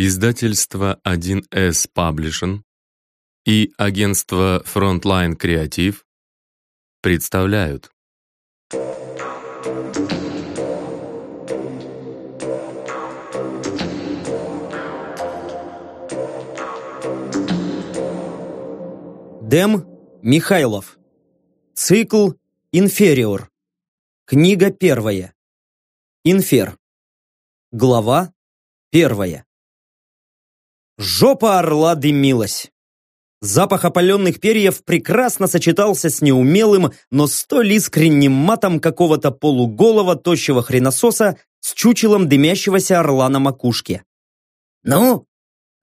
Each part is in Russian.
Издательство 1С Publishing и агентство Frontline Creative представляют Дэм Михайлов. Цикл «Инфериор». Книга первая. Инфер. Глава первая. Жопа орла дымилась. Запах опаленных перьев прекрасно сочетался с неумелым, но столь искренним матом какого-то полуголого тощего хренососа с чучелом дымящегося орла на макушке. «Ну?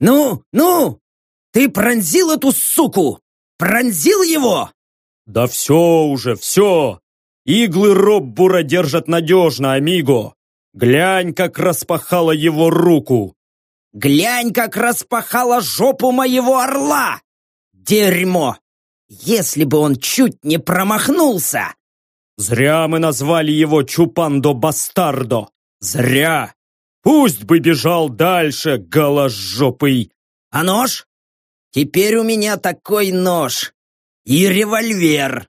Ну? Ну? Ты пронзил эту суку? Пронзил его?» «Да все уже, все! Иглы Роббура держат надежно, амиго! Глянь, как распахала его руку! Глянь, как распахала жопу моего орла! Дерьмо! Если бы он чуть не промахнулся! Зря мы назвали его Чупандо-бастардо! Зря! Пусть бы бежал дальше, голожопый! А нож? Теперь у меня такой нож! И револьвер!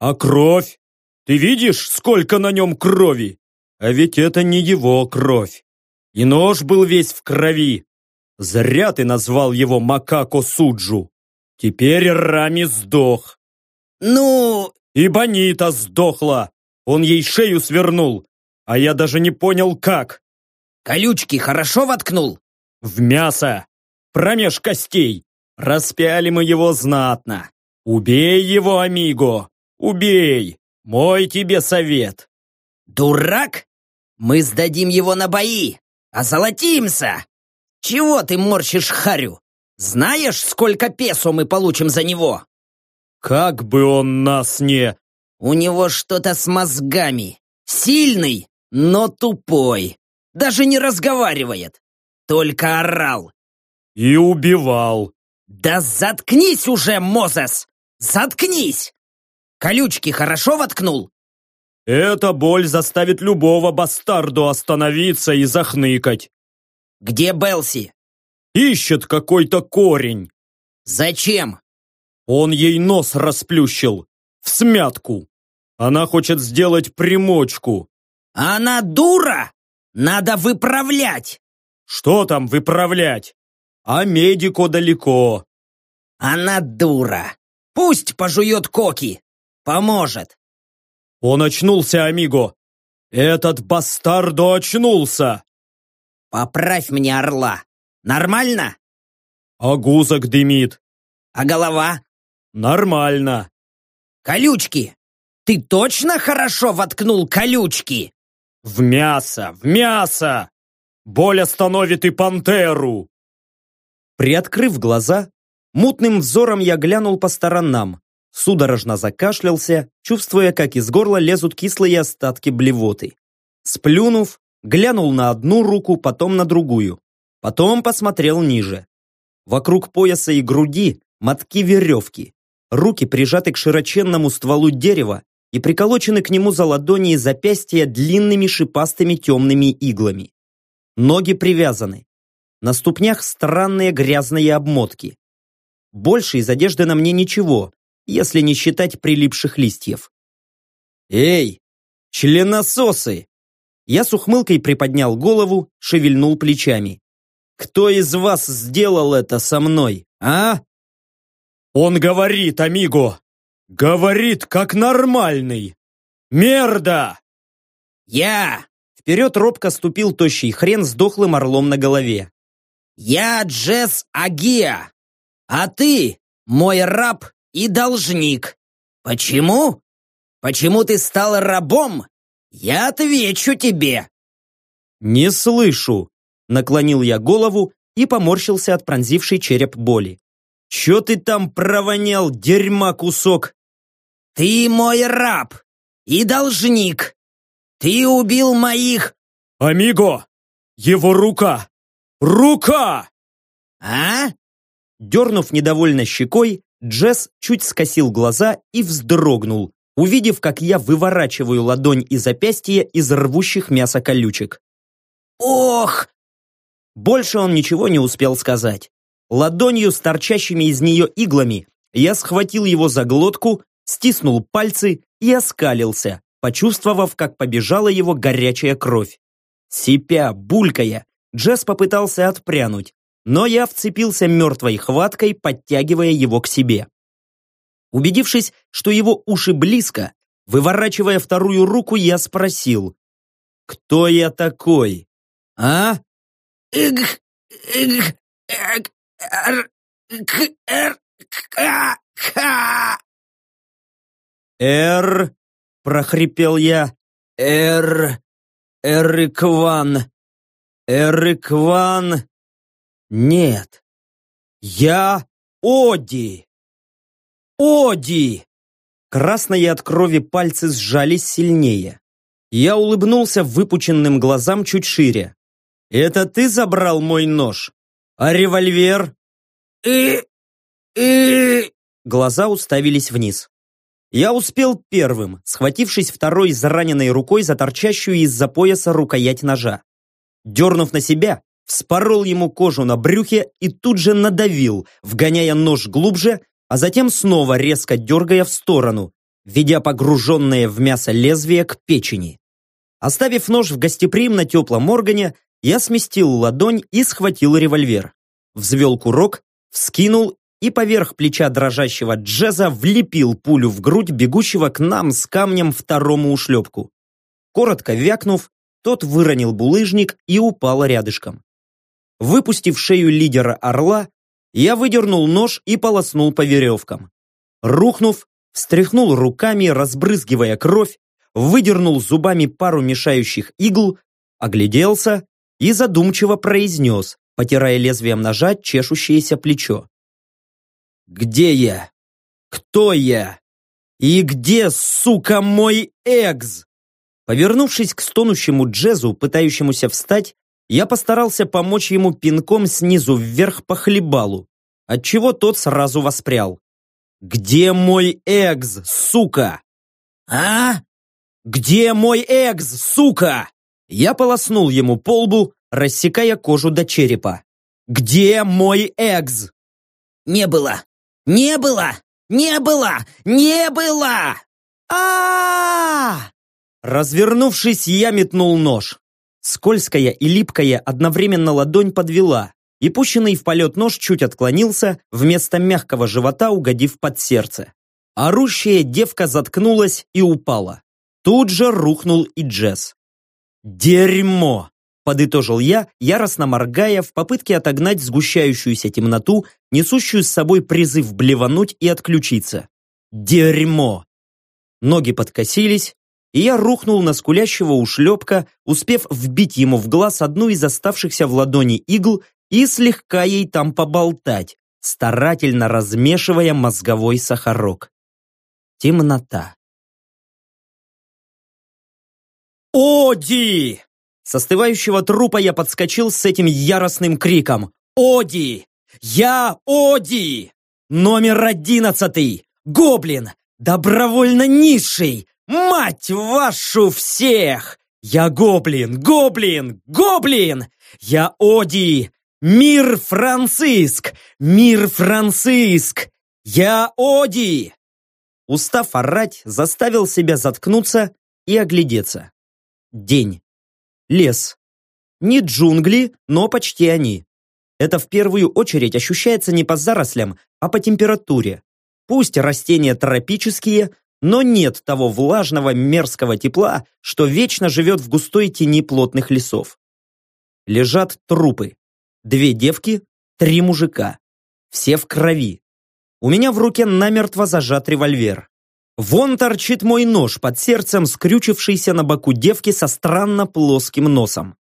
А кровь? Ты видишь, сколько на нем крови? А ведь это не его кровь. И нож был весь в крови. Зря ты назвал его Макако Суджу. Теперь Рами сдох. Ну... И Бонита сдохла. Он ей шею свернул. А я даже не понял, как. Колючки хорошо воткнул? В мясо. Промеж костей. Распяли мы его знатно. Убей его, амиго. Убей. Мой тебе совет. Дурак? Мы сдадим его на бои. Озолотимся! Чего ты морщишь харю? Знаешь, сколько песо мы получим за него? Как бы он нас не... У него что-то с мозгами. Сильный, но тупой. Даже не разговаривает. Только орал. И убивал. Да заткнись уже, Мозес! Заткнись! Колючки хорошо воткнул? Эта боль заставит любого бастарду остановиться и захныкать. Где Белси? Ищет какой-то корень. Зачем? Он ей нос расплющил. В смятку. Она хочет сделать примочку. Она дура! Надо выправлять! Что там выправлять? А медико далеко. Она дура. Пусть пожует коки. Поможет. Он очнулся, амиго! Этот бастардо очнулся! Поправь мне орла. Нормально? А гузок дымит. А голова? Нормально. Колючки! Ты точно хорошо воткнул колючки? В мясо, в мясо! Боль остановит и пантеру! Приоткрыв глаза, мутным взором я глянул по сторонам судорожно закашлялся, чувствуя, как из горла лезут кислые остатки блевоты. Сплюнув, глянул на одну руку, потом на другую. Потом посмотрел ниже. Вокруг пояса и груди мотки веревки. Руки прижаты к широченному стволу дерева и приколочены к нему за ладони и запястья длинными шипастыми темными иглами. Ноги привязаны. На ступнях странные грязные обмотки. Больше из одежды на мне ничего, если не считать прилипших листьев. «Эй, членососы!» Я с ухмылкой приподнял голову, шевельнул плечами. «Кто из вас сделал это со мной, а?» «Он говорит, амиго! Говорит, как нормальный! Мерда!» «Я!» Вперед робко ступил тощий хрен с дохлым орлом на голове. «Я Джесс Агия, а ты мой раб и должник. Почему? Почему ты стал рабом? Я отвечу тебе. Не слышу. Наклонил я голову и поморщился от пронзившей череп боли. Че ты там провонял, дерьма кусок? Ты мой раб и должник. Ты убил моих... Амиго! Его рука! Рука! А? Дернув недовольно щекой, Джесс чуть скосил глаза и вздрогнул, увидев, как я выворачиваю ладонь и запястье из рвущих мясо колючек. «Ох!» Больше он ничего не успел сказать. Ладонью с торчащими из нее иглами я схватил его за глотку, стиснул пальцы и оскалился, почувствовав, как побежала его горячая кровь. Сипя, булькая, Джесс попытался отпрянуть, но я вцепился мертвой хваткой, подтягивая его к себе. Убедившись, что его уши близко, выворачивая вторую руку, я спросил, «Кто я такой?» «А?» «Иг, иг, эг, эр, к, эр, ка, ка». «Эр», — прохрипел я, «эр, эрикван, эрикван, нет, я Оди». «Оди!» Красные от крови пальцы сжались сильнее. Я улыбнулся выпученным глазам чуть шире. «Это ты забрал мой нож? А револьвер?» «И... и...» Глаза уставились вниз. Я успел первым, схватившись второй израненной рукой за торчащую из-за пояса рукоять ножа. Дернув на себя, вспорол ему кожу на брюхе и тут же надавил, вгоняя нож глубже а затем снова резко дергая в сторону, ведя погруженное в мясо лезвие к печени. Оставив нож в гостеприимно теплом органе, я сместил ладонь и схватил револьвер. Взвел курок, вскинул и поверх плеча дрожащего Джеза влепил пулю в грудь бегущего к нам с камнем второму ушлепку. Коротко вякнув, тот выронил булыжник и упал рядышком. Выпустив шею лидера орла, я выдернул нож и полоснул по веревкам. Рухнув, встряхнул руками, разбрызгивая кровь, выдернул зубами пару мешающих игл, огляделся и задумчиво произнес, потирая лезвием ножа чешущееся плечо. «Где я? Кто я? И где, сука, мой экс?» Повернувшись к стонущему Джезу, пытающемуся встать, я постарался помочь ему пинком снизу вверх по хлебалу, отчего тот сразу воспрял. «Где мой экс, сука?» «А? Где мой экс, сука?» Я полоснул ему по лбу, рассекая кожу до черепа. «Где мой экс?» «Не было! Не было! Не было! Не было!» а, -а, -а Развернувшись, я метнул нож. Скользкая и липкая одновременно ладонь подвела, и пущенный в полет нож чуть отклонился, вместо мягкого живота угодив под сердце. Орущая девка заткнулась и упала. Тут же рухнул и Джесс. «Дерьмо!» – подытожил я, яростно моргая в попытке отогнать сгущающуюся темноту, несущую с собой призыв блевануть и отключиться. «Дерьмо!» Ноги подкосились, и я рухнул на скулящего ушлепка, успев вбить ему в глаз одну из оставшихся в ладони игл и слегка ей там поболтать, старательно размешивая мозговой сахарок. Темнота. «Оди!» С остывающего трупа я подскочил с этим яростным криком. «Оди! Я Оди! Номер одиннадцатый! Гоблин! Добровольно низший! Мать вашу всех! Я гоблин, гоблин, гоблин! Я Оди! Мир Франциск! Мир Франциск! Я Оди! Устав орать, заставил себя заткнуться и оглядеться. День. Лес. Не джунгли, но почти они. Это в первую очередь ощущается не по зарослям, а по температуре. Пусть растения тропические, но нет того влажного мерзкого тепла, что вечно живет в густой тени плотных лесов. Лежат трупы. Две девки, три мужика. Все в крови. У меня в руке намертво зажат револьвер. Вон торчит мой нож под сердцем, скрючившийся на боку девки со странно плоским носом.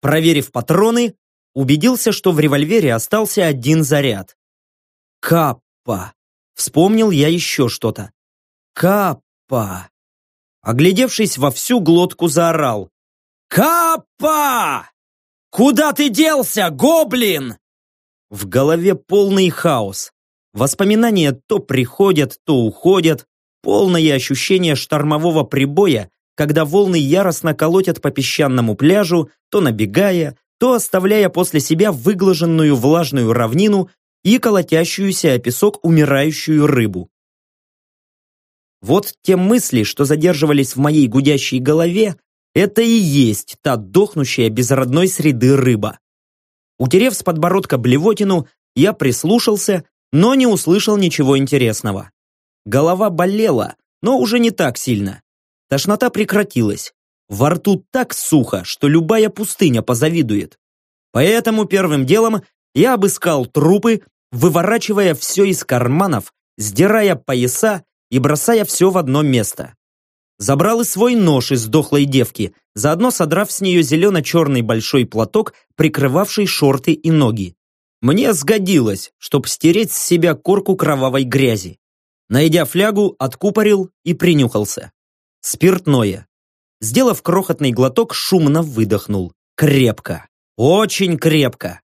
Проверив патроны, убедился, что в револьвере остался один заряд. Каппа. Вспомнил я еще что-то. Каппа! Оглядевшись во всю глотку, заорал. Каппа! Куда ты делся, гоблин? В голове полный хаос. Воспоминания то приходят, то уходят. Полное ощущение штормового прибоя, когда волны яростно колотят по песчаному пляжу, то набегая, то оставляя после себя выглаженную влажную равнину и колотящуюся о песок умирающую рыбу. Вот те мысли, что задерживались в моей гудящей голове, это и есть та дохнущая без родной среды рыба. Утерев с подбородка блевотину, я прислушался, но не услышал ничего интересного. Голова болела, но уже не так сильно. Тошнота прекратилась. Во рту так сухо, что любая пустыня позавидует. Поэтому первым делом я обыскал трупы, выворачивая все из карманов, сдирая пояса и бросая все в одно место. Забрал и свой нож из дохлой девки, заодно содрав с нее зелено-черный большой платок, прикрывавший шорты и ноги. Мне сгодилось, чтоб стереть с себя корку кровавой грязи. Найдя флягу, откупорил и принюхался. Спиртное. Сделав крохотный глоток, шумно выдохнул. Крепко. Очень крепко.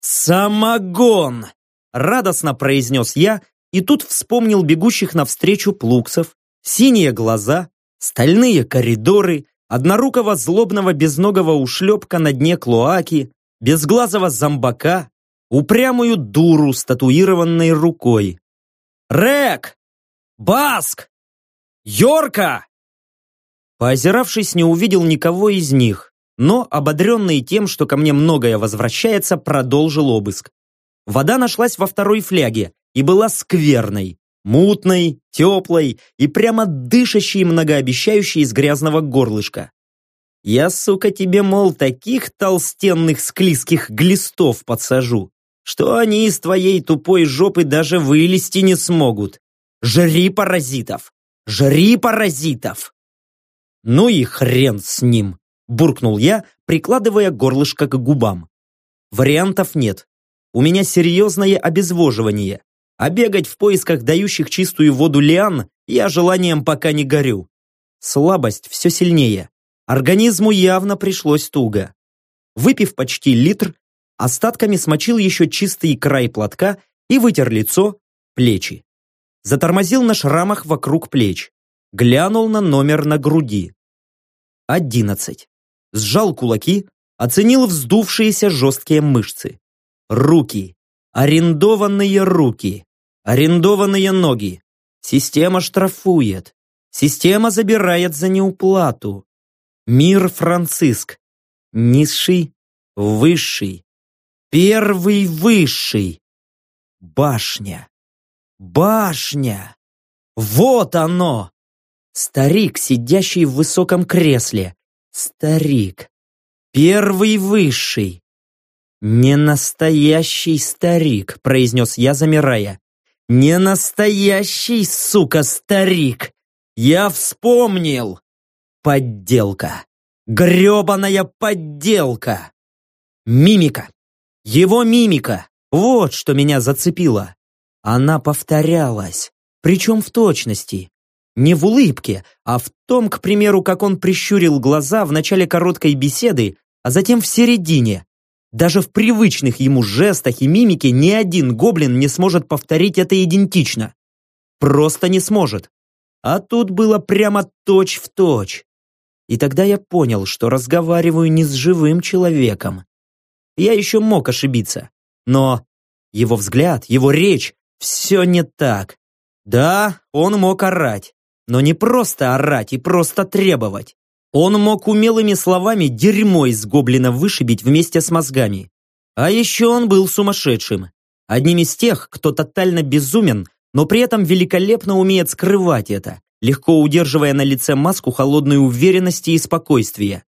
«Самогон!» Радостно произнес я, и тут вспомнил бегущих навстречу плуксов, синие глаза, стальные коридоры, однорукого злобного безногого ушлепка на дне клоаки, безглазого зомбака, упрямую дуру с татуированной рукой. «Рек! Баск! Йорка!» Поозиравшись, не увидел никого из них, но, ободренный тем, что ко мне многое возвращается, продолжил обыск. Вода нашлась во второй фляге и была скверной, мутной, теплой и прямо дышащей многообещающей из грязного горлышка. Я, сука, тебе, мол, таких толстенных склизких глистов подсажу, что они из твоей тупой жопы даже вылезти не смогут. Жри паразитов! Жри паразитов! Ну и хрен с ним, буркнул я, прикладывая горлышко к губам. Вариантов нет. У меня серьезное обезвоживание, а бегать в поисках дающих чистую воду лиан я желанием пока не горю. Слабость все сильнее. Организму явно пришлось туго. Выпив почти литр, остатками смочил еще чистый край платка и вытер лицо, плечи. Затормозил на шрамах вокруг плеч. Глянул на номер на груди. Одиннадцать. Сжал кулаки, оценил вздувшиеся жесткие мышцы. Руки. Арендованные руки. Арендованные ноги. Система штрафует. Система забирает за неуплату. Мир Франциск. Низший, высший. Первый высший. Башня. Башня. Вот оно. Старик, сидящий в высоком кресле. Старик. Первый высший. «Не настоящий старик», — произнес я, замирая. «Не настоящий, сука, старик! Я вспомнил! Подделка! грёбаная подделка!» Мимика! Его мимика! Вот что меня зацепило. Она повторялась, причем в точности. Не в улыбке, а в том, к примеру, как он прищурил глаза в начале короткой беседы, а затем в середине, даже в привычных ему жестах и мимике ни один гоблин не сможет повторить это идентично. Просто не сможет. А тут было прямо точь в точь. И тогда я понял, что разговариваю не с живым человеком. Я еще мог ошибиться. Но его взгляд, его речь, все не так. Да, он мог орать. Но не просто орать и просто требовать. Он мог умелыми словами дерьмо из гоблина вышибить вместе с мозгами. А еще он был сумасшедшим. Одним из тех, кто тотально безумен, но при этом великолепно умеет скрывать это, легко удерживая на лице маску холодной уверенности и спокойствия.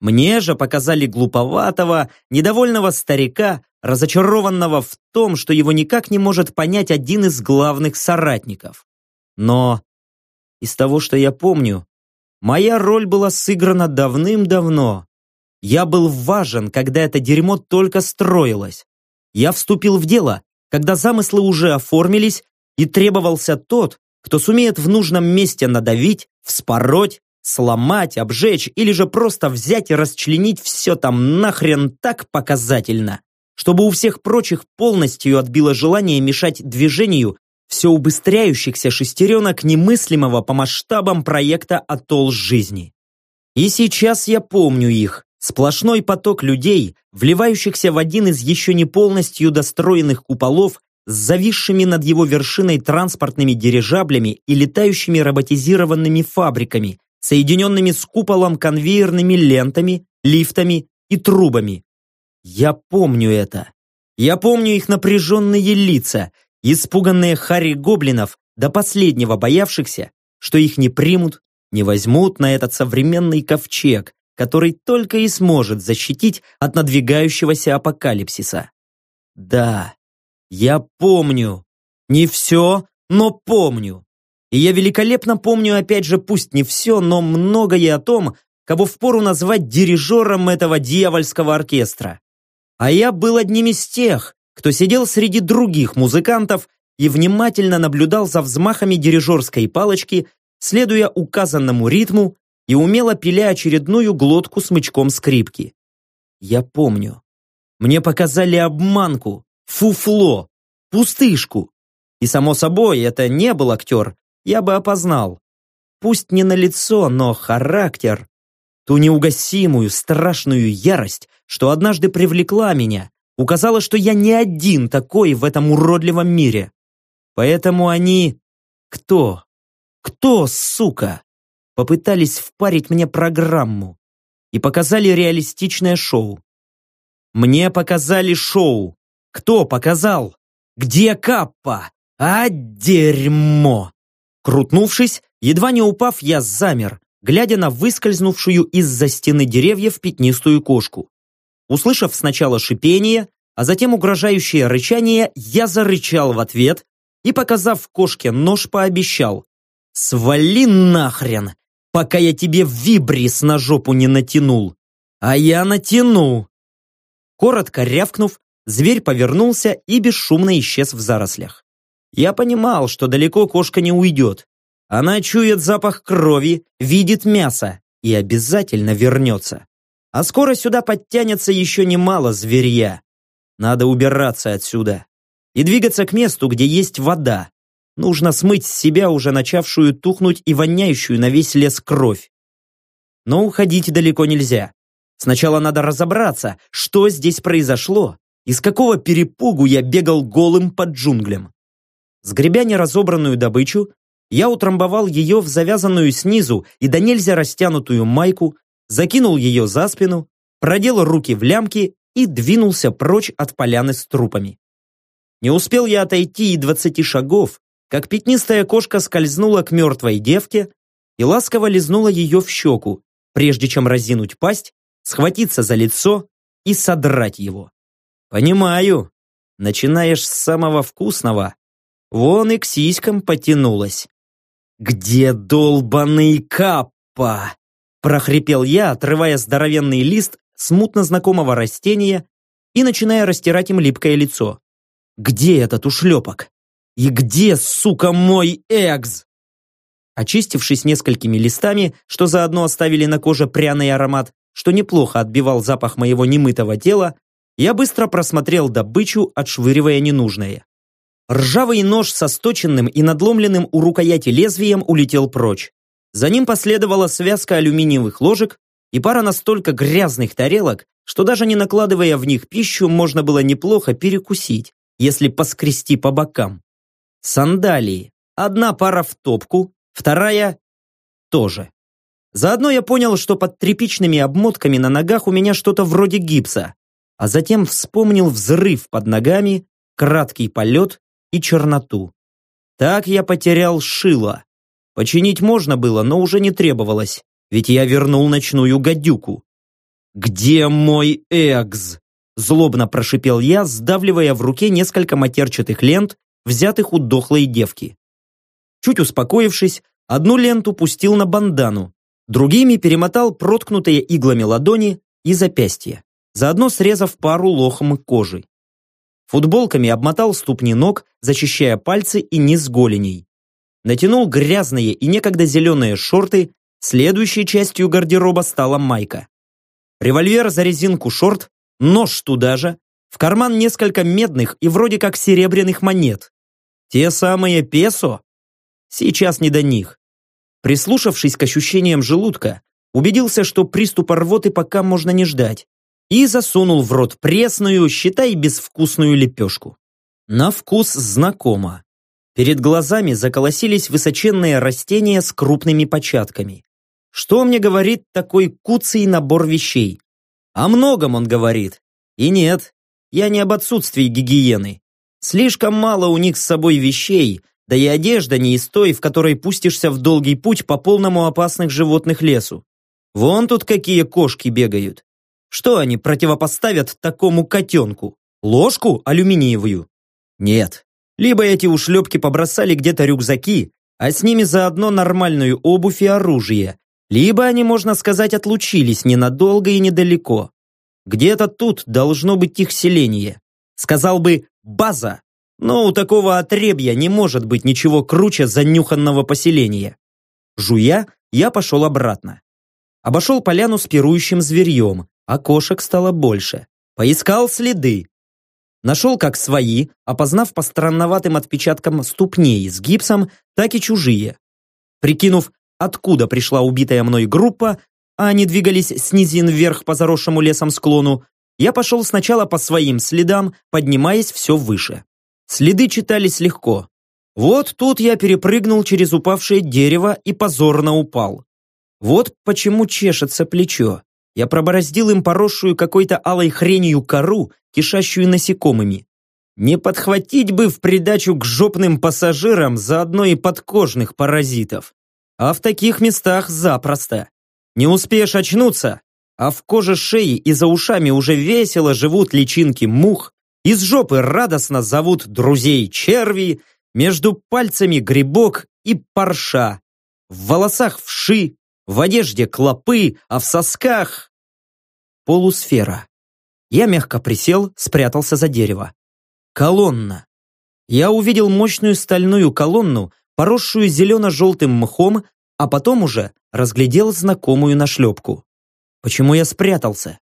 Мне же показали глуповатого, недовольного старика, разочарованного в том, что его никак не может понять один из главных соратников. Но из того, что я помню, Моя роль была сыграна давным-давно. Я был важен, когда это дерьмо только строилось. Я вступил в дело, когда замыслы уже оформились, и требовался тот, кто сумеет в нужном месте надавить, вспороть, сломать, обжечь или же просто взять и расчленить все там нахрен так показательно, чтобы у всех прочих полностью отбило желание мешать движению все убыстряющихся шестеренок немыслимого по масштабам проекта «Атолл жизни». И сейчас я помню их, Сплошной поток людей, вливающихся в один из еще не полностью достроенных куполов с зависшими над его вершиной транспортными дирижаблями и летающими роботизированными фабриками, соединенными с куполом конвейерными лентами, лифтами и трубами. Я помню это. Я помню их напряженные лица, испуганные Харри Гоблинов, до последнего боявшихся, что их не примут, не возьмут на этот современный ковчег, который только и сможет защитить от надвигающегося апокалипсиса. Да, я помню. Не все, но помню. И я великолепно помню, опять же, пусть не все, но многое о том, кого впору назвать дирижером этого дьявольского оркестра. А я был одним из тех, кто сидел среди других музыкантов и внимательно наблюдал за взмахами дирижерской палочки, следуя указанному ритму и умело пиля очередную глотку смычком скрипки. Я помню. Мне показали обманку, фуфло, пустышку. И само собой, это не был актер, я бы опознал. Пусть не на лицо, но характер, ту неугасимую, страшную ярость, что однажды привлекла меня, указала, что я не один такой в этом уродливом мире. Поэтому они... Кто? Кто, сука? Попытались впарить мне программу и показали реалистичное шоу. Мне показали шоу. Кто показал? Где Каппа? А дерьмо! Крутнувшись, едва не упав, я замер, глядя на выскользнувшую из-за стены деревьев пятнистую кошку. Услышав сначала шипение, а затем угрожающее рычание, я зарычал в ответ и, показав кошке нож, пообещал «Свали нахрен, пока я тебе вибрис на жопу не натянул. А я натяну!» Коротко рявкнув, зверь повернулся и бесшумно исчез в зарослях. Я понимал, что далеко кошка не уйдет. Она чует запах крови, видит мясо и обязательно вернется. А скоро сюда подтянется еще немало зверья. Надо убираться отсюда и двигаться к месту, где есть вода. Нужно смыть с себя уже начавшую тухнуть и воняющую на весь лес кровь. Но уходить далеко нельзя. Сначала надо разобраться, что здесь произошло, из какого перепугу я бегал голым под джунглям. Сгребя неразобранную добычу, я утрамбовал ее в завязанную снизу и до нельзя растянутую майку, закинул ее за спину, продел руки в лямки и двинулся прочь от поляны с трупами. Не успел я отойти и двадцати шагов, как пятнистая кошка скользнула к мертвой девке и ласково лизнула ее в щеку, прежде чем разинуть пасть, схватиться за лицо и содрать его. Понимаю, начинаешь с самого вкусного. Вон и к сиськам потянулась. «Где долбаный каппа?» Прохрипел я, отрывая здоровенный лист смутно знакомого растения и начиная растирать им липкое лицо. Где этот ушлепок? И где, сука, мой экс? Очистившись несколькими листами, что заодно оставили на коже пряный аромат, что неплохо отбивал запах моего немытого тела, я быстро просмотрел добычу, отшвыривая ненужное. Ржавый нож со сточенным и надломленным у рукояти лезвием улетел прочь. За ним последовала связка алюминиевых ложек и пара настолько грязных тарелок, что даже не накладывая в них пищу, можно было неплохо перекусить если поскрести по бокам. Сандалии. Одна пара в топку, вторая тоже. Заодно я понял, что под тряпичными обмотками на ногах у меня что-то вроде гипса, а затем вспомнил взрыв под ногами, краткий полет и черноту. Так я потерял шило. Починить можно было, но уже не требовалось, ведь я вернул ночную гадюку. «Где мой Экс?» Злобно прошипел я, сдавливая в руке несколько матерчатых лент, взятых у дохлой девки. Чуть успокоившись, одну ленту пустил на бандану, другими перемотал проткнутые иглами ладони и запястья, заодно срезав пару лохом кожи. Футболками обмотал ступни ног, защищая пальцы и низ голеней. Натянул грязные и некогда зеленые шорты, следующей частью гардероба стала майка. Револьвер за резинку шорт нож туда же, в карман несколько медных и вроде как серебряных монет. Те самые песо? Сейчас не до них. Прислушавшись к ощущениям желудка, убедился, что приступа рвоты пока можно не ждать, и засунул в рот пресную, считай, безвкусную лепешку. На вкус знакомо. Перед глазами заколосились высоченные растения с крупными початками. Что мне говорит такой куцый набор вещей? О многом он говорит. И нет, я не об отсутствии гигиены. Слишком мало у них с собой вещей, да и одежда не из той, в которой пустишься в долгий путь по полному опасных животных лесу. Вон тут какие кошки бегают. Что они противопоставят такому котенку? Ложку алюминиевую? Нет. Либо эти ушлепки побросали где-то рюкзаки, а с ними заодно нормальную обувь и оружие, либо они, можно сказать, отлучились ненадолго и недалеко. Где-то тут должно быть их селение. Сказал бы «база», но у такого отребья не может быть ничего круче занюханного поселения. Жуя, я пошел обратно. Обошел поляну с пирующим зверьем, а кошек стало больше. Поискал следы. Нашел как свои, опознав по странноватым отпечаткам ступней с гипсом, так и чужие. Прикинув, откуда пришла убитая мной группа, а они двигались с низин вверх по заросшему лесом склону, я пошел сначала по своим следам, поднимаясь все выше. Следы читались легко. Вот тут я перепрыгнул через упавшее дерево и позорно упал. Вот почему чешется плечо. Я пробороздил им поросшую какой-то алой хренью кору, кишащую насекомыми. Не подхватить бы в придачу к жопным пассажирам заодно и подкожных паразитов. А в таких местах запросто. Не успеешь очнуться, а в коже шеи и за ушами уже весело живут личинки мух, из жопы радостно зовут друзей черви, между пальцами грибок и парша, в волосах вши, в одежде клопы, а в сосках полусфера. Я мягко присел, спрятался за дерево. Колонна. Я увидел мощную стальную колонну, поросшую зелено-желтым мхом, а потом уже разглядел знакомую нашлепку. Почему я спрятался?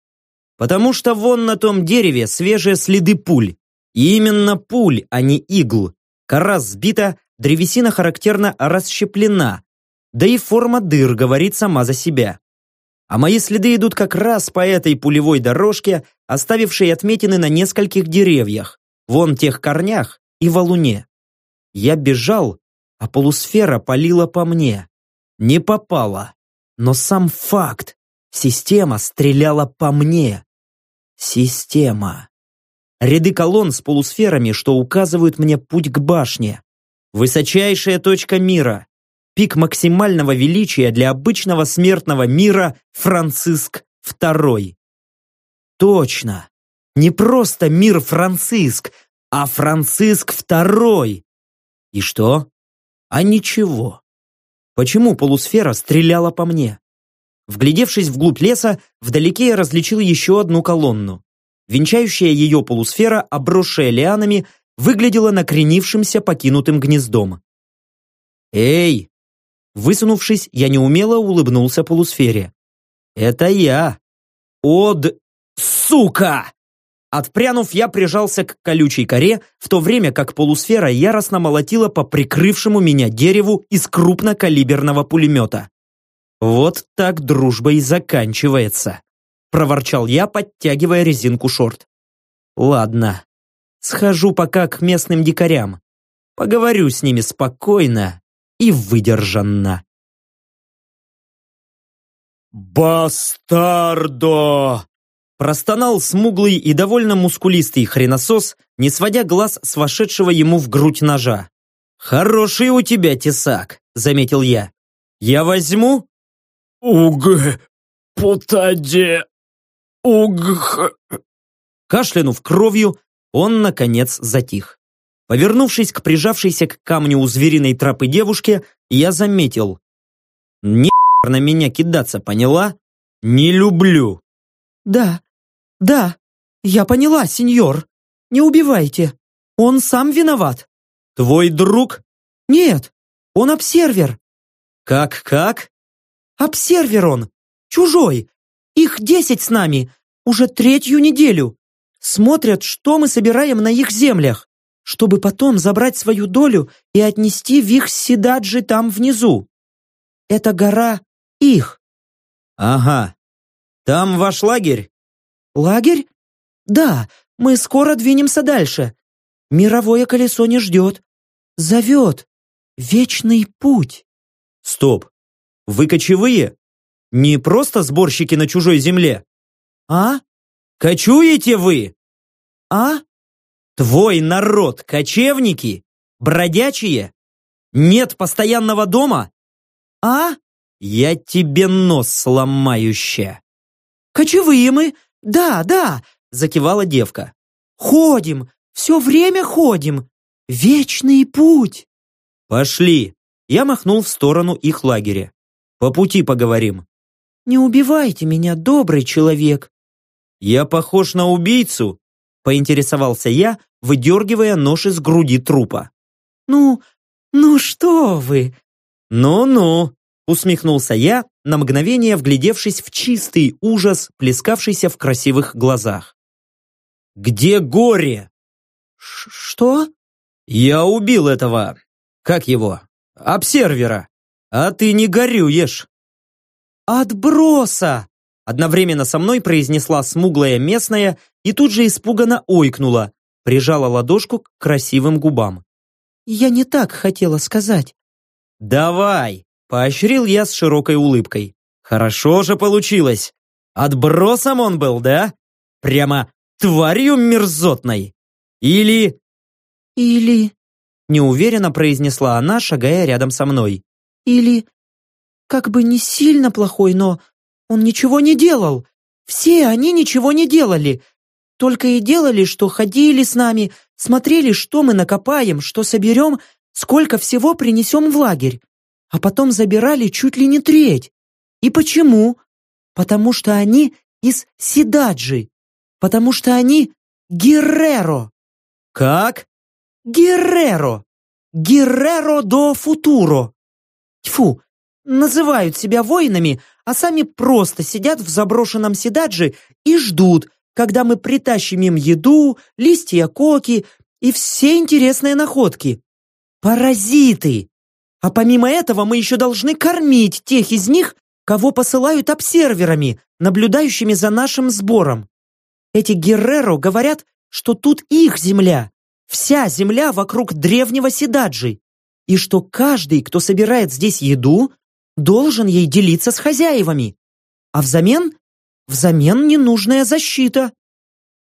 Потому что вон на том дереве свежие следы пуль. И именно пуль, а не игл. Кора сбита, древесина характерно расщеплена, да и форма дыр говорит сама за себя. А мои следы идут как раз по этой пулевой дорожке, оставившей отметины на нескольких деревьях, вон тех корнях и валуне. Я бежал, а полусфера палила по мне. Не попала. Но сам факт. Система стреляла по мне. Система. Ряды колонн с полусферами, что указывают мне путь к башне. Высочайшая точка мира пик максимального величия для обычного смертного мира Франциск II. Точно! Не просто мир Франциск, а Франциск II. И что? А ничего. Почему полусфера стреляла по мне? Вглядевшись вглубь леса, вдалеке я различил еще одну колонну. Венчающая ее полусфера, обросшая лианами, выглядела накренившимся покинутым гнездом. «Эй, Высунувшись, я неумело улыбнулся полусфере. «Это я! Од... Сука!» Отпрянув, я прижался к колючей коре, в то время как полусфера яростно молотила по прикрывшему меня дереву из крупнокалиберного пулемета. «Вот так дружба и заканчивается», – проворчал я, подтягивая резинку шорт. «Ладно, схожу пока к местным дикарям. Поговорю с ними спокойно и выдержанно. «Бастардо!» Простонал смуглый и довольно мускулистый хреносос, не сводя глаз с вошедшего ему в грудь ножа. «Хороший у тебя тесак», — заметил я. «Я возьму?» «Уг... путаде... уг...» Кашлянув кровью, он, наконец, затих. Повернувшись к прижавшейся к камню у звериной тропы девушке, я заметил. «Не на меня кидаться, поняла? Не люблю!» «Да, да, я поняла, сеньор. Не убивайте. Он сам виноват». «Твой друг?» «Нет, он обсервер». «Как-как?» «Обсервер он. Чужой. Их десять с нами. Уже третью неделю. Смотрят, что мы собираем на их землях чтобы потом забрать свою долю и отнести в их Сидаджи там внизу. Эта гора их. Ага. Там ваш лагерь? Лагерь? Да, мы скоро двинемся дальше. Мировое колесо не ждет. Зовет. Вечный путь. Стоп. Вы кочевые? Не просто сборщики на чужой земле? А? Кочуете вы? А? Твой народ кочевники? Бродячие? Нет постоянного дома? А? Я тебе нос сломающе. Кочевые мы? Да, да, закивала девка. Ходим, все время ходим. Вечный путь. Пошли. Я махнул в сторону их лагеря. По пути поговорим. Не убивайте меня, добрый человек. Я похож на убийцу? Поинтересовался я, выдергивая нож из груди трупа. Ну, ну что вы? Ну-ну, усмехнулся я, на мгновение вглядевшись в чистый ужас, плескавшийся в красивых глазах. «Где горе?» Ш «Что?» «Я убил этого... Как его? Обсервера. А ты не горюешь». «Отброса!» Одновременно со мной произнесла смуглая местная и тут же испуганно ойкнула, прижала ладошку к красивым губам. «Я не так хотела сказать». «Давай!» – поощрил я с широкой улыбкой. «Хорошо же получилось! Отбросом он был, да? Прямо тварью мерзотной! Или...» «Или...» – неуверенно произнесла она, шагая рядом со мной. «Или... как бы не сильно плохой, но он ничего не делал. Все они ничего не делали. Только и делали, что ходили с нами, смотрели, что мы накопаем, что соберем, сколько всего принесем в лагерь. А потом забирали чуть ли не треть. И почему? Потому что они из Сидаджи. Потому что они Герреро. «Как?» Герреро. Герреро до футуро. Тьфу, называют себя воинами, а сами просто сидят в заброшенном Сидадже и ждут, когда мы притащим им еду, листья коки и все интересные находки. Паразиты! А помимо этого мы еще должны кормить тех из них, кого посылают обсерверами, наблюдающими за нашим сбором. Эти герреро говорят, что тут их земля, вся земля вокруг древнего Сидаджи, и что каждый, кто собирает здесь еду, должен ей делиться с хозяевами. А взамен? Взамен ненужная защита.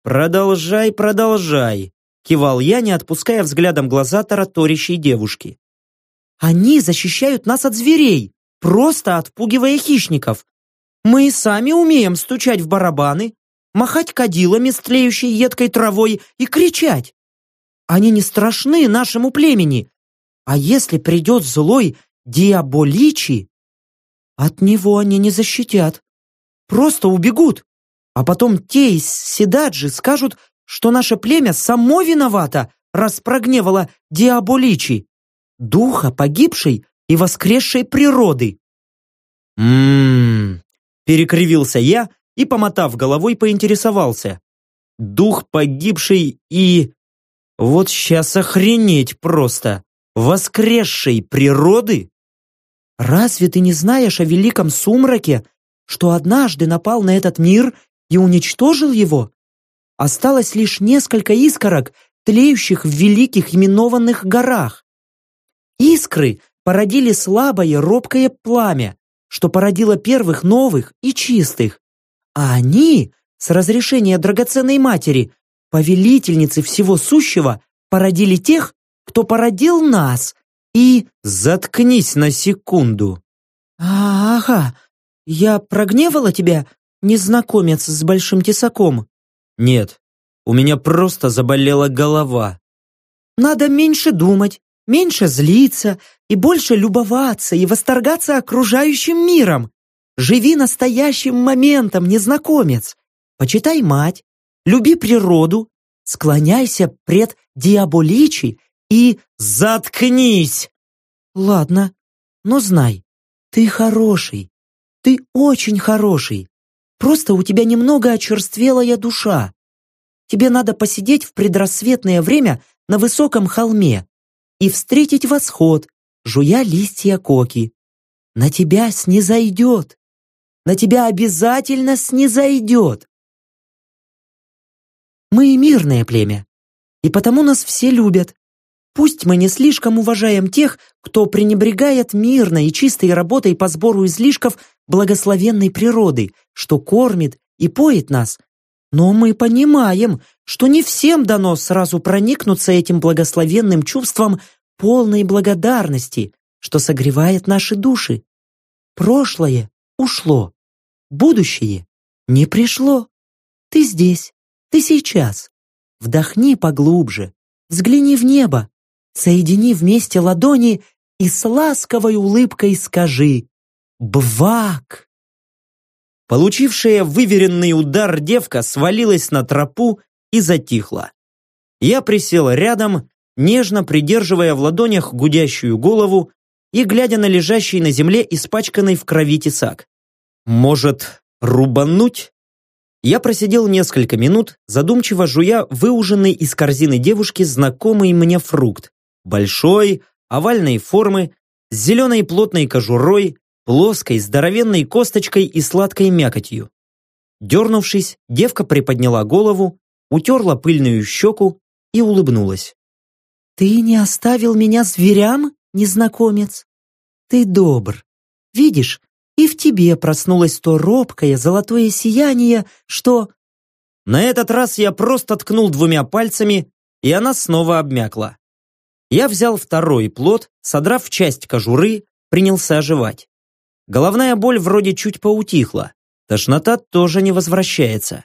«Продолжай, продолжай», — кивал я, не отпуская взглядом глаза тараторящей девушки. Они защищают нас от зверей, просто отпугивая хищников. Мы и сами умеем стучать в барабаны, махать кадилами с тлеющей едкой травой и кричать. Они не страшны нашему племени. А если придет злой Диаболичи, от него они не защитят. Просто убегут. А потом те из Сидаджи скажут, что наше племя само виновато, раз прогневало Диаболичи, духа погибшей и воскресшей природы. «М-м-м», перекривился я и, помотав головой, поинтересовался. «Дух погибший и... вот сейчас охренеть просто! Воскресшей природы?» Разве ты не знаешь о великом сумраке, что однажды напал на этот мир и уничтожил его? Осталось лишь несколько искорок, тлеющих в великих именованных горах. Искры породили слабое робкое пламя, что породило первых новых и чистых. А они, с разрешения драгоценной матери, повелительницы всего сущего, породили тех, кто породил нас, и... Заткнись на секунду. Ага, я прогневала тебя, незнакомец с большим тесаком? Нет, у меня просто заболела голова. Надо меньше думать, меньше злиться и больше любоваться и восторгаться окружающим миром. Живи настоящим моментом, незнакомец. Почитай мать, люби природу, склоняйся пред диаболичи и «Заткнись!» «Ладно, но знай, ты хороший, ты очень хороший. Просто у тебя немного очерствелая душа. Тебе надо посидеть в предрассветное время на высоком холме и встретить восход, жуя листья коки. На тебя снизойдет. на тебя обязательно снизойдет. Мы мирное племя, и потому нас все любят. Пусть мы не слишком уважаем тех, кто пренебрегает мирной и чистой работой по сбору излишков благословенной природы, что кормит и поет нас, но мы понимаем, что не всем дано сразу проникнуться этим благословенным чувством полной благодарности, что согревает наши души. Прошлое ушло, будущее не пришло. Ты здесь, ты сейчас. Вдохни поглубже, взгляни в небо, соедини вместе ладони и с ласковой улыбкой скажи «Бвак!». Получившая выверенный удар девка свалилась на тропу и затихла. Я присел рядом, нежно придерживая в ладонях гудящую голову и глядя на лежащий на земле испачканный в крови тесак. Может, рубануть? Я просидел несколько минут, задумчиво жуя выуженный из корзины девушки знакомый мне фрукт. Большой, овальной формы, с зеленой плотной кожурой, плоской, здоровенной косточкой и сладкой мякотью. Дернувшись, девка приподняла голову, утерла пыльную щеку и улыбнулась. «Ты не оставил меня зверям, незнакомец? Ты добр. Видишь, и в тебе проснулось то робкое золотое сияние, что...» На этот раз я просто ткнул двумя пальцами, и она снова обмякла. Я взял второй плод, содрав часть кожуры, принялся оживать. Головная боль вроде чуть поутихла. Тошнота тоже не возвращается.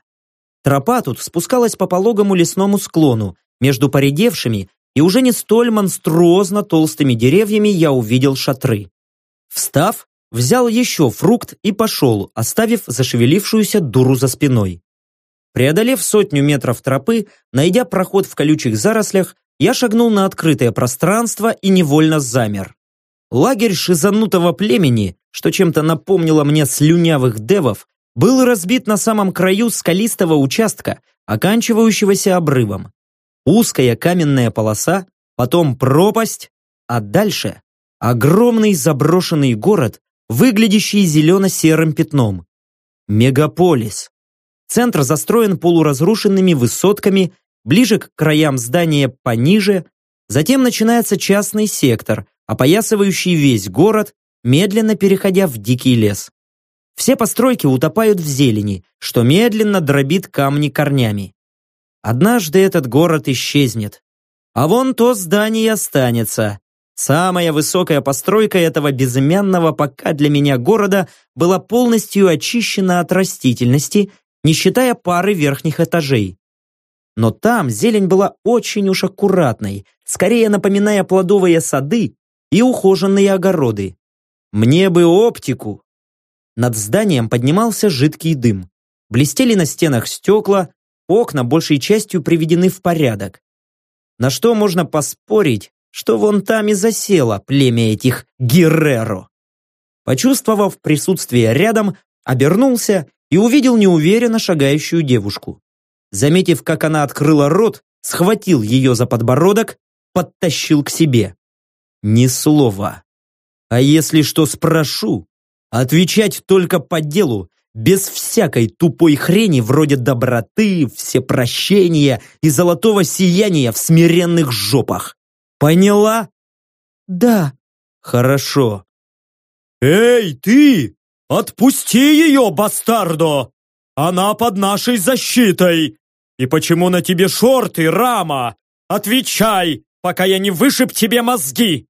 Тропа тут спускалась по пологому лесному склону. Между поредевшими и уже не столь монструозно толстыми деревьями я увидел шатры. Встав, взял еще фрукт и пошел, оставив зашевелившуюся дуру за спиной. Преодолев сотню метров тропы, найдя проход в колючих зарослях, я шагнул на открытое пространство и невольно замер. Лагерь шизанутого племени что чем-то напомнило мне слюнявых девов, был разбит на самом краю скалистого участка, оканчивающегося обрывом. Узкая каменная полоса, потом пропасть, а дальше огромный заброшенный город, выглядящий зелено-серым пятном. Мегаполис. Центр застроен полуразрушенными высотками, ближе к краям здания пониже, затем начинается частный сектор, опоясывающий весь город медленно переходя в дикий лес. Все постройки утопают в зелени, что медленно дробит камни корнями. Однажды этот город исчезнет. А вон то здание останется. Самая высокая постройка этого безымянного пока для меня города была полностью очищена от растительности, не считая пары верхних этажей. Но там зелень была очень уж аккуратной, скорее напоминая плодовые сады и ухоженные огороды. Мне бы оптику. Над зданием поднимался жидкий дым. Блестели на стенах стекла, окна большей частью приведены в порядок. На что можно поспорить, что вон там и засело племя этих Герреро. Почувствовав присутствие рядом, обернулся и увидел неуверенно шагающую девушку. Заметив, как она открыла рот, схватил ее за подбородок, подтащил к себе. Ни слова. А если что спрошу, отвечать только по делу, без всякой тупой хрени вроде доброты, всепрощения и золотого сияния в смиренных жопах. Поняла? Да. Хорошо. «Эй, ты! Отпусти ее, бастардо! Она под нашей защитой! И почему на тебе шорты, Рама? Отвечай, пока я не вышиб тебе мозги!»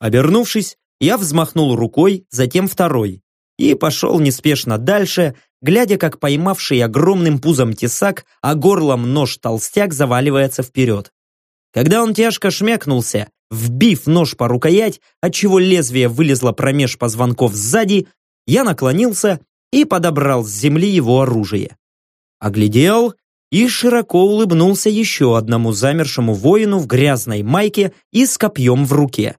Обернувшись, я взмахнул рукой, затем второй, и пошел неспешно дальше, глядя, как поймавший огромным пузом тесак, а горлом нож толстяк заваливается вперед. Когда он тяжко шмякнулся, вбив нож по рукоять, отчего лезвие вылезло промеж позвонков сзади, я наклонился и подобрал с земли его оружие. Оглядел и широко улыбнулся еще одному замершему воину в грязной майке и с копьем в руке.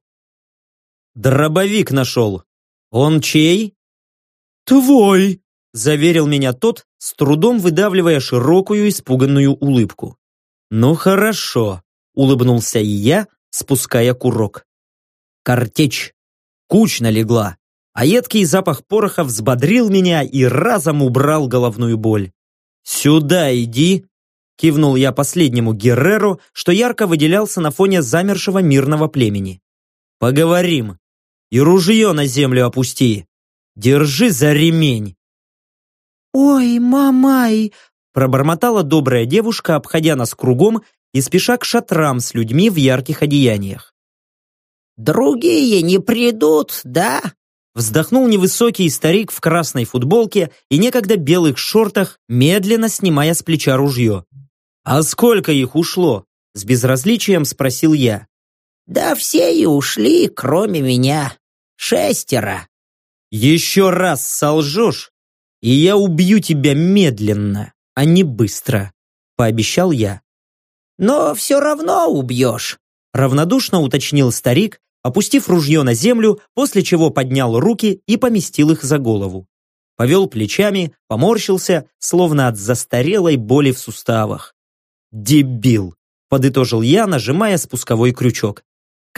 Дробовик нашел. Он чей? Твой, заверил меня тот, с трудом выдавливая широкую испуганную улыбку. Ну хорошо, улыбнулся и я, спуская курок. Картечь. Кучно легла. а едкий запах пороха взбодрил меня и разом убрал головную боль. «Сюда иди!» — кивнул я последнему Герреру, что ярко выделялся на фоне замершего мирного племени. «Поговорим. И ружье на землю опусти. Держи за ремень!» «Ой, мамай!» — пробормотала добрая девушка, обходя нас кругом и спеша к шатрам с людьми в ярких одеяниях. «Другие не придут, да?» Вздохнул невысокий старик в красной футболке и некогда белых шортах, медленно снимая с плеча ружье. «А сколько их ушло?» С безразличием спросил я. «Да все и ушли, кроме меня. Шестеро». «Еще раз солжешь, и я убью тебя медленно, а не быстро», пообещал я. «Но все равно убьешь», равнодушно уточнил старик, опустив ружье на землю, после чего поднял руки и поместил их за голову. Повел плечами, поморщился, словно от застарелой боли в суставах. «Дебил!» – подытожил я, нажимая спусковой крючок.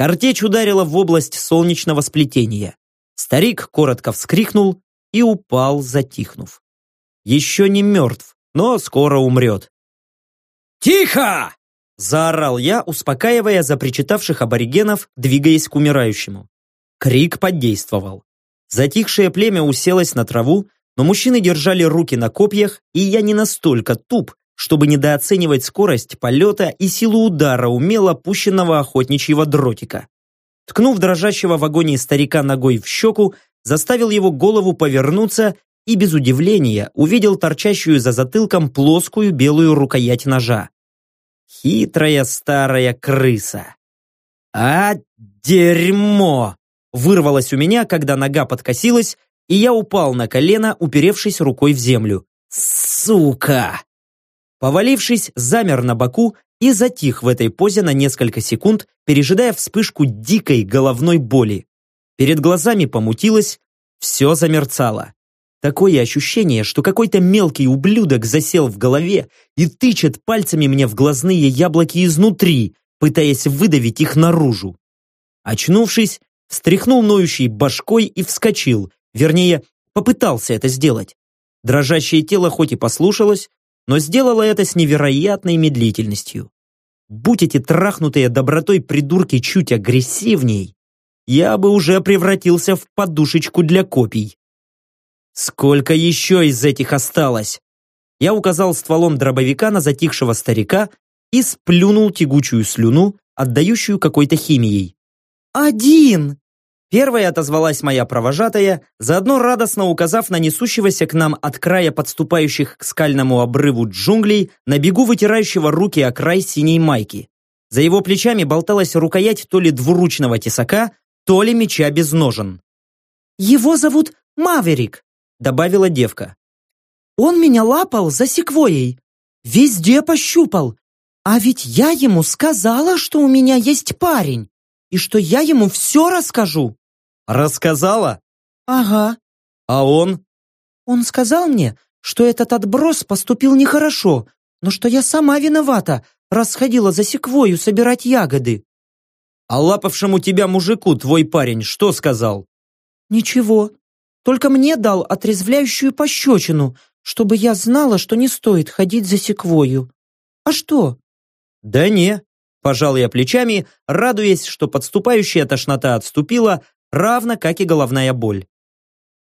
Картечь ударила в область солнечного сплетения. Старик коротко вскрикнул и упал, затихнув. Еще не мертв, но скоро умрет. «Тихо!» Заорал я, успокаивая запричитавших аборигенов, двигаясь к умирающему. Крик подействовал. Затихшее племя уселось на траву, но мужчины держали руки на копьях, и я не настолько туп, чтобы недооценивать скорость полета и силу удара умело пущенного охотничьего дротика. Ткнув дрожащего в агонии старика ногой в щеку, заставил его голову повернуться и без удивления увидел торчащую за затылком плоскую белую рукоять ножа. Хитрая старая крыса. А дерьмо! Вырвалось у меня, когда нога подкосилась, и я упал на колено, уперевшись рукой в землю. Сука! Повалившись, замер на боку и затих в этой позе на несколько секунд, пережидая вспышку дикой головной боли. Перед глазами помутилось, все замерцало. Такое ощущение, что какой-то мелкий ублюдок засел в голове и тычет пальцами мне в глазные яблоки изнутри, пытаясь выдавить их наружу. Очнувшись, встряхнул ноющей башкой и вскочил, вернее, попытался это сделать. Дрожащее тело хоть и послушалось, но сделало это с невероятной медлительностью. Будь эти трахнутые добротой придурки чуть агрессивней, я бы уже превратился в подушечку для копий. Сколько еще из этих осталось? Я указал стволом дробовика на затихшего старика и сплюнул тягучую слюну, отдающую какой-то химией. «Один!» Первая отозвалась моя провожатая, заодно радостно указав на несущегося к нам от края подступающих к скальному обрыву джунглей на бегу вытирающего руки о край синей майки. За его плечами болталась рукоять то ли двуручного тесака, то ли меча без ножен. «Его зовут Маверик добавила девка. «Он меня лапал за секвоей, везде пощупал. А ведь я ему сказала, что у меня есть парень, и что я ему все расскажу». «Рассказала?» «Ага». «А он?» «Он сказал мне, что этот отброс поступил нехорошо, но что я сама виновата, раз ходила за секвою собирать ягоды». «А лапавшему тебя мужику твой парень что сказал?» «Ничего. Только мне дал отрезвляющую пощечину, чтобы я знала, что не стоит ходить за секвою. А что? Да не, пожал я плечами, радуясь, что подступающая тошнота отступила, равно как и головная боль.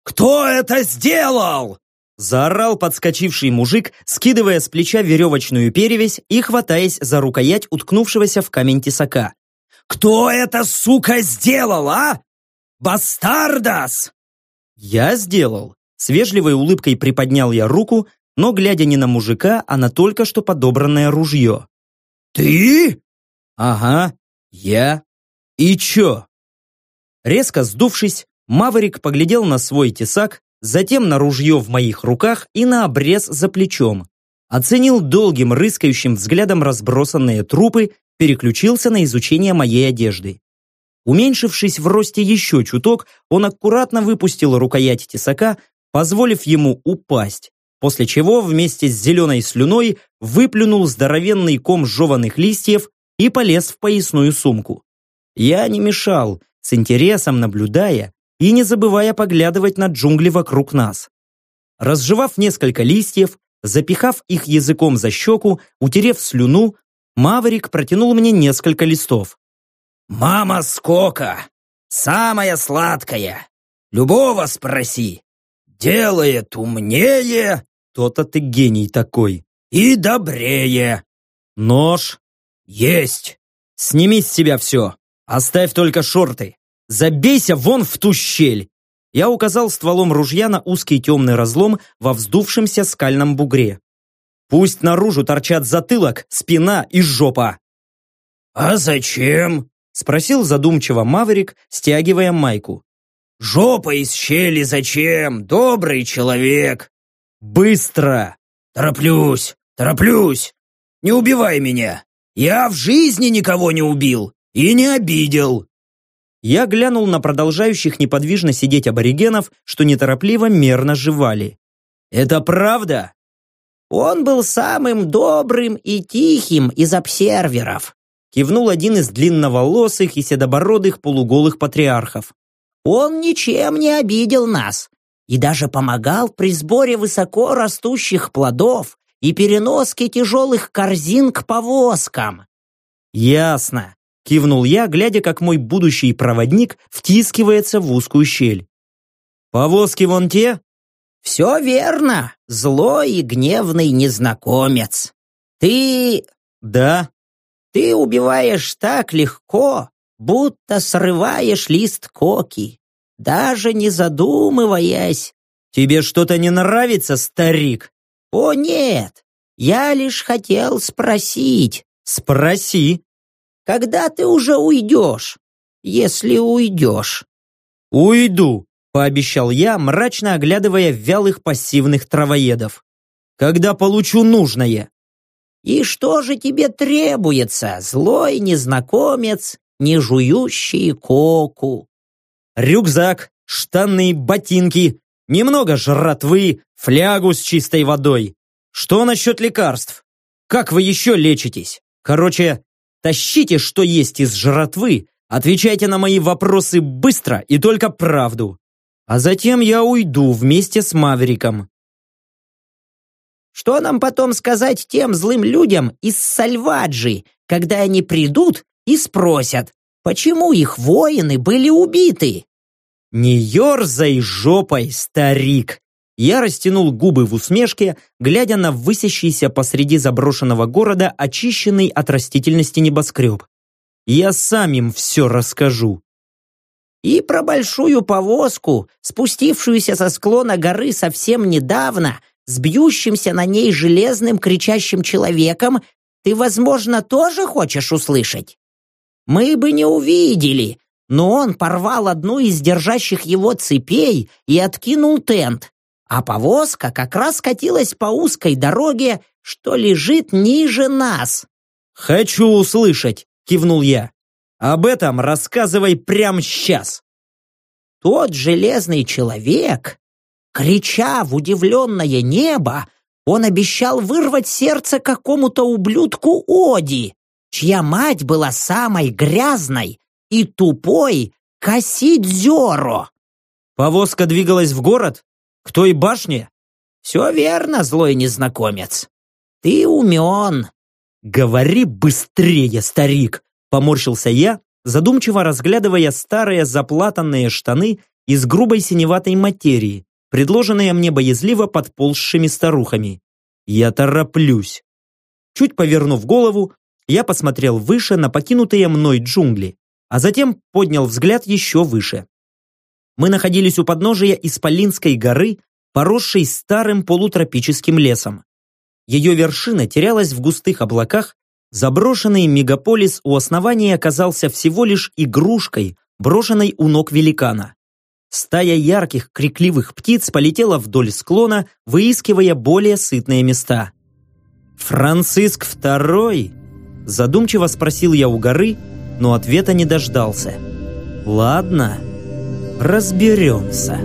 «Кто это сделал?» Заорал подскочивший мужик, скидывая с плеча веревочную перевязь и хватаясь за рукоять уткнувшегося в камень тесака. «Кто это, сука, сделал, а? Бастардас!» «Я сделал». С вежливой улыбкой приподнял я руку, но глядя не на мужика, а на только что подобранное ружье. «Ты?» «Ага, я. И чё?» Резко сдувшись, Маврик поглядел на свой тесак, затем на ружье в моих руках и на обрез за плечом. Оценил долгим рыскающим взглядом разбросанные трупы, переключился на изучение моей одежды. Уменьшившись в росте еще чуток, он аккуратно выпустил рукоять тесака, позволив ему упасть, после чего вместе с зеленой слюной выплюнул здоровенный ком жеванных листьев и полез в поясную сумку. Я не мешал, с интересом наблюдая, и не забывая поглядывать на джунгли вокруг нас. Разжевав несколько листьев, запихав их языком за щеку, утерев слюну, Маврик протянул мне несколько листов. «Мама скока! Самая сладкая! Любого спроси! Делает умнее!» «То-то ты гений такой!» «И добрее!» «Нож!» «Есть!» «Сними с себя все! Оставь только шорты! Забейся вон в ту щель!» Я указал стволом ружья на узкий темный разлом во вздувшемся скальном бугре. «Пусть наружу торчат затылок, спина и жопа!» «А зачем?» Спросил задумчиво Маверик, стягивая майку. «Жопа из щели зачем, добрый человек?» «Быстро!» «Тороплюсь, тороплюсь! Не убивай меня! Я в жизни никого не убил и не обидел!» Я глянул на продолжающих неподвижно сидеть аборигенов, что неторопливо мерно жевали. «Это правда?» «Он был самым добрым и тихим из обсерверов», кивнул один из длинноволосых и седобородых полуголых патриархов. «Он ничем не обидел нас и даже помогал при сборе высоко растущих плодов и переноске тяжелых корзин к повозкам». «Ясно», — кивнул я, глядя, как мой будущий проводник втискивается в узкую щель. «Повозки вон те?» «Все верно, злой и гневный незнакомец. Ты...» «Да», ты убиваешь так легко, будто срываешь лист коки, даже не задумываясь. Тебе что-то не нравится, старик? О нет, я лишь хотел спросить. Спроси. Когда ты уже уйдешь, если уйдешь? Уйду, пообещал я, мрачно оглядывая вялых пассивных травоедов. Когда получу нужное. И что же тебе требуется, злой незнакомец, не жующий коку? Рюкзак, штаны, ботинки, немного жратвы, флягу с чистой водой. Что насчет лекарств? Как вы еще лечитесь? Короче, тащите, что есть из жратвы, отвечайте на мои вопросы быстро и только правду. А затем я уйду вместе с Мавериком. Что нам потом сказать тем злым людям из Сальваджи, когда они придут и спросят, почему их воины были убиты? Не ерзай жопой, старик! Я растянул губы в усмешке, глядя на высящийся посреди заброшенного города очищенный от растительности небоскреб. Я сам им все расскажу. И про большую повозку, спустившуюся со склона горы совсем недавно, с бьющимся на ней железным кричащим человеком, ты, возможно, тоже хочешь услышать? Мы бы не увидели, но он порвал одну из держащих его цепей и откинул тент, а повозка как раз катилась по узкой дороге, что лежит ниже нас. «Хочу услышать», — кивнул я. «Об этом рассказывай прямо сейчас». Тот железный человек Крича в удивленное небо, он обещал вырвать сердце какому-то ублюдку Оди, чья мать была самой грязной и тупой Касидзёро. Повозка двигалась в город? К той башне? Все верно, злой незнакомец. Ты умен. Говори быстрее, старик, поморщился я, задумчиво разглядывая старые заплатанные штаны из грубой синеватой материи, предложенные мне боязливо подползшими старухами. Я тороплюсь. Чуть повернув голову, я посмотрел выше на покинутые мной джунгли, а затем поднял взгляд еще выше. Мы находились у подножия Исполинской горы, поросшей старым полутропическим лесом. Ее вершина терялась в густых облаках, заброшенный мегаполис у основания оказался всего лишь игрушкой, брошенной у ног великана. Стая ярких, крикливых птиц полетела вдоль склона, выискивая более сытные места. «Франциск II?» Задумчиво спросил я у горы, но ответа не дождался. «Ладно, разберемся».